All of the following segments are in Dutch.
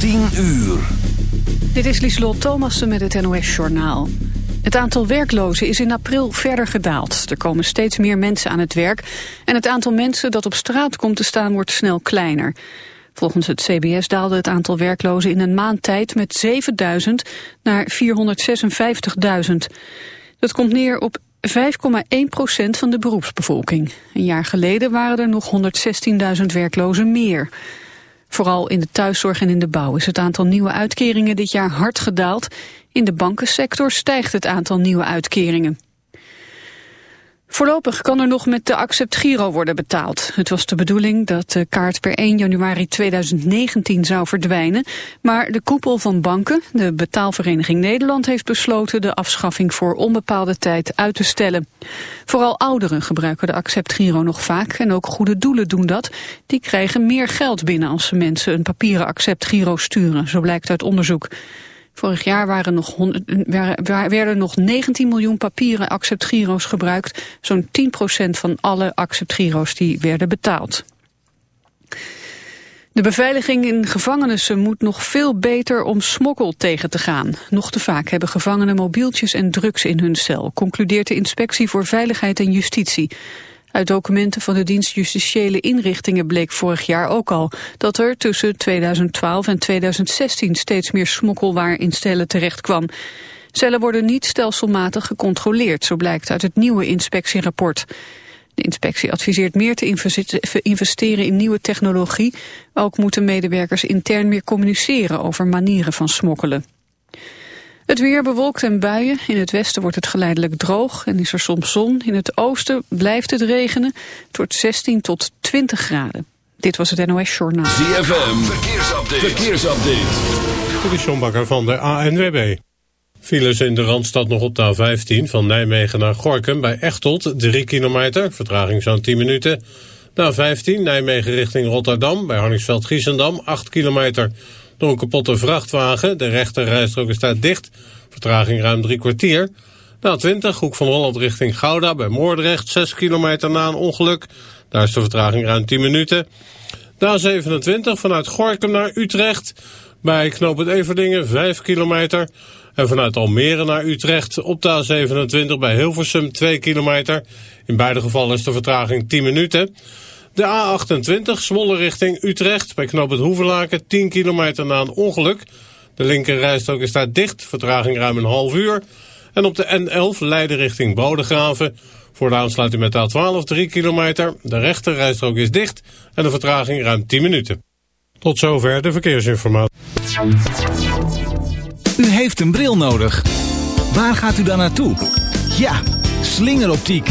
10 uur. Dit is Lieslot Thomassen met het NOS-journaal. Het aantal werklozen is in april verder gedaald. Er komen steeds meer mensen aan het werk... en het aantal mensen dat op straat komt te staan wordt snel kleiner. Volgens het CBS daalde het aantal werklozen in een maand tijd met 7.000 naar 456.000. Dat komt neer op 5,1 procent van de beroepsbevolking. Een jaar geleden waren er nog 116.000 werklozen meer. Vooral in de thuiszorg en in de bouw is het aantal nieuwe uitkeringen dit jaar hard gedaald. In de bankensector stijgt het aantal nieuwe uitkeringen. Voorlopig kan er nog met de Accept Giro worden betaald. Het was de bedoeling dat de kaart per 1 januari 2019 zou verdwijnen. Maar de koepel van banken, de Betaalvereniging Nederland... heeft besloten de afschaffing voor onbepaalde tijd uit te stellen. Vooral ouderen gebruiken de Accept Giro nog vaak... en ook goede doelen doen dat. Die krijgen meer geld binnen als ze mensen een papieren Accept Giro sturen. Zo blijkt uit onderzoek. Vorig jaar waren nog werden nog 19 miljoen papieren acceptgiro's gebruikt. Zo'n 10% van alle acceptgiro's die werden betaald. De beveiliging in gevangenissen moet nog veel beter om smokkel tegen te gaan. Nog te vaak hebben gevangenen mobieltjes en drugs in hun cel, concludeert de Inspectie voor Veiligheid en Justitie. Uit documenten van de dienst Justitiële Inrichtingen bleek vorig jaar ook al dat er tussen 2012 en 2016 steeds meer smokkelwaar in stellen terecht kwam. Cellen worden niet stelselmatig gecontroleerd, zo blijkt uit het nieuwe inspectierapport. De inspectie adviseert meer te investeren in nieuwe technologie. Ook moeten medewerkers intern meer communiceren over manieren van smokkelen. Het weer bewolkt en buien. In het westen wordt het geleidelijk droog en is er soms zon. In het oosten blijft het regenen. Het wordt 16 tot 20 graden. Dit was het NOS Journaal. ZFM, verkeersupdate. verkeersupdate. Dit is John Bakker van de ANWB. Files in de Randstad nog op de A15 van Nijmegen naar Gorkum bij Echtelt 3 kilometer, vertraging zo'n 10 minuten. De A15 Nijmegen richting Rotterdam bij Harningsveld-Giessendam 8 kilometer door een kapotte vrachtwagen. De rechter rijstrook staat dicht. Vertraging ruim drie kwartier. Na 20, hoek van Holland richting Gouda bij Moordrecht. 6 kilometer na een ongeluk. Daar is de vertraging ruim 10 minuten. Na 27 vanuit Gorkum naar Utrecht. Bij knoop het Everdingen 5 kilometer. En vanuit Almere naar Utrecht op de A27 bij Hilversum 2 kilometer. In beide gevallen is de vertraging 10 minuten. De A28 Zwolle richting Utrecht bij knoop het Hoevenlaken 10 kilometer na een ongeluk. De linkerrijstrook is daar dicht, vertraging ruim een half uur. En op de N11 Leiden richting Bodegraven. Voor de aansluiting met de A12 3 kilometer. De rechterrijstrook is dicht en de vertraging ruim 10 minuten. Tot zover de verkeersinformatie. U heeft een bril nodig. Waar gaat u dan naartoe? Ja, slingeroptiek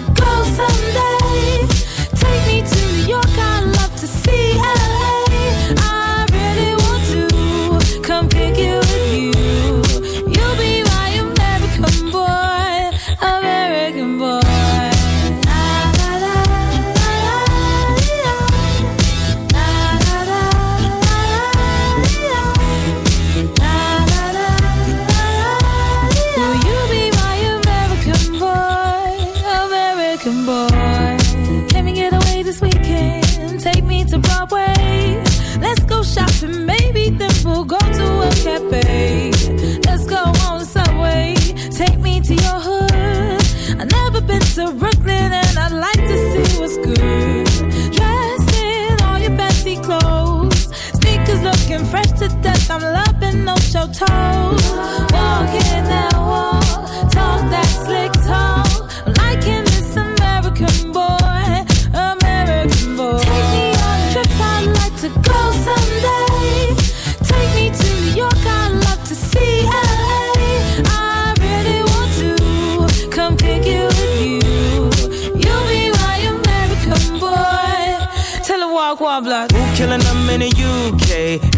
to go someday. Killing them in the UK?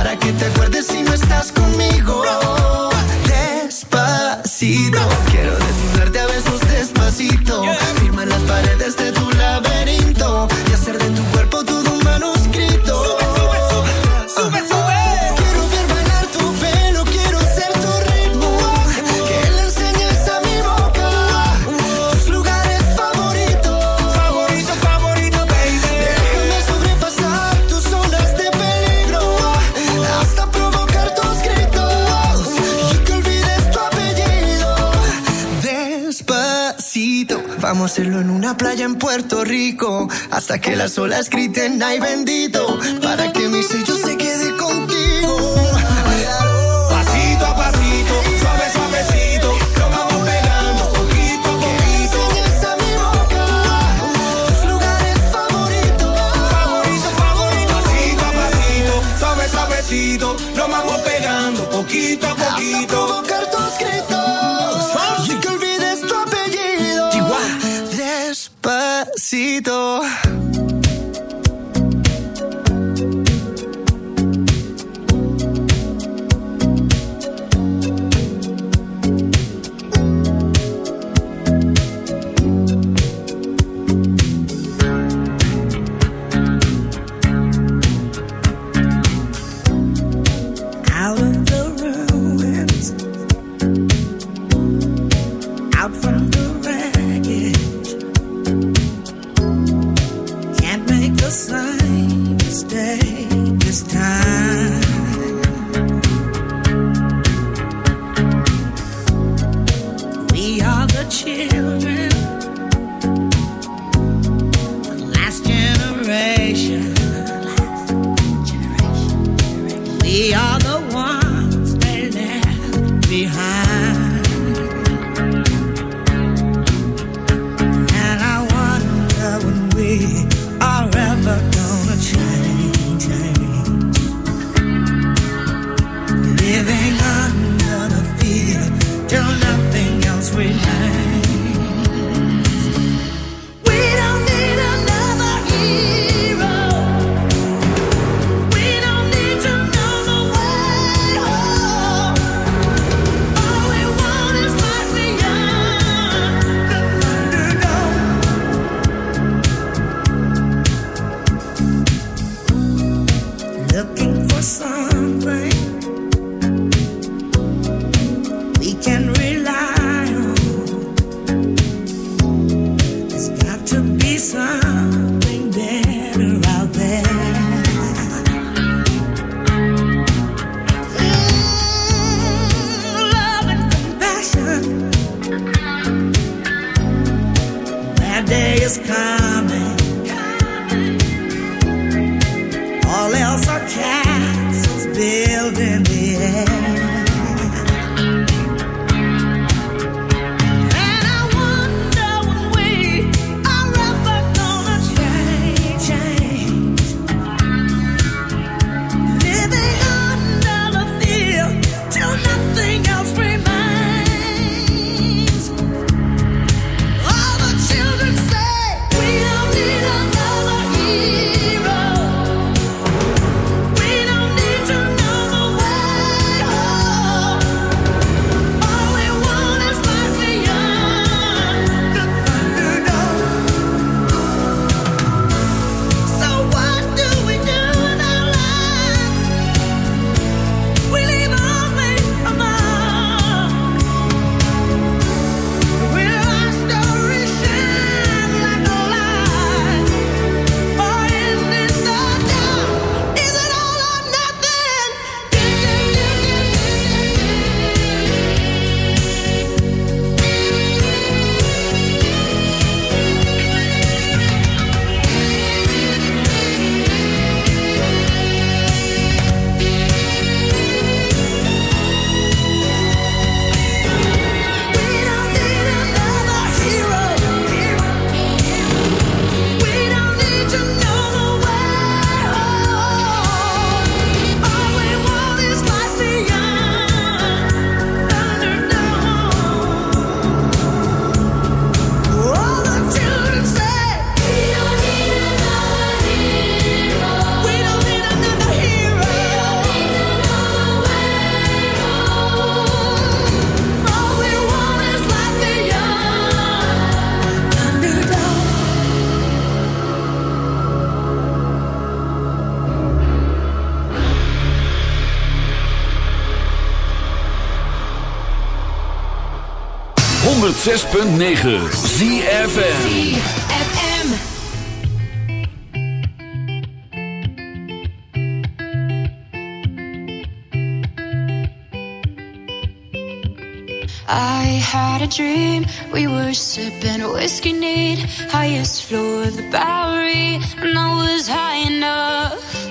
las olas griten ay bendito 106.9 FM I had a dream, we were sipping whiskey neat. Highest floor of the Bowery, and I was high enough.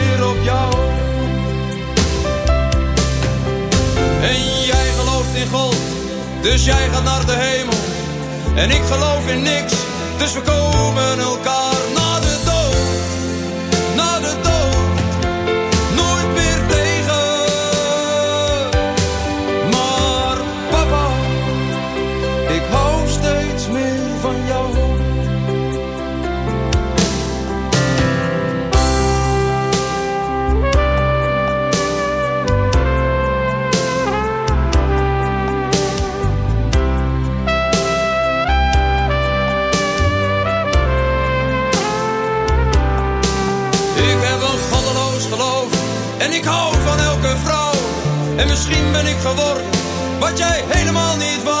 dus jij gaat naar de hemel. En ik geloof in niks, dus we komen elkaar na de dood. Na de dood, nooit meer tegen. Maar papa, ik hou steeds meer van jou. Misschien ben ik geworden wat jij helemaal niet wou.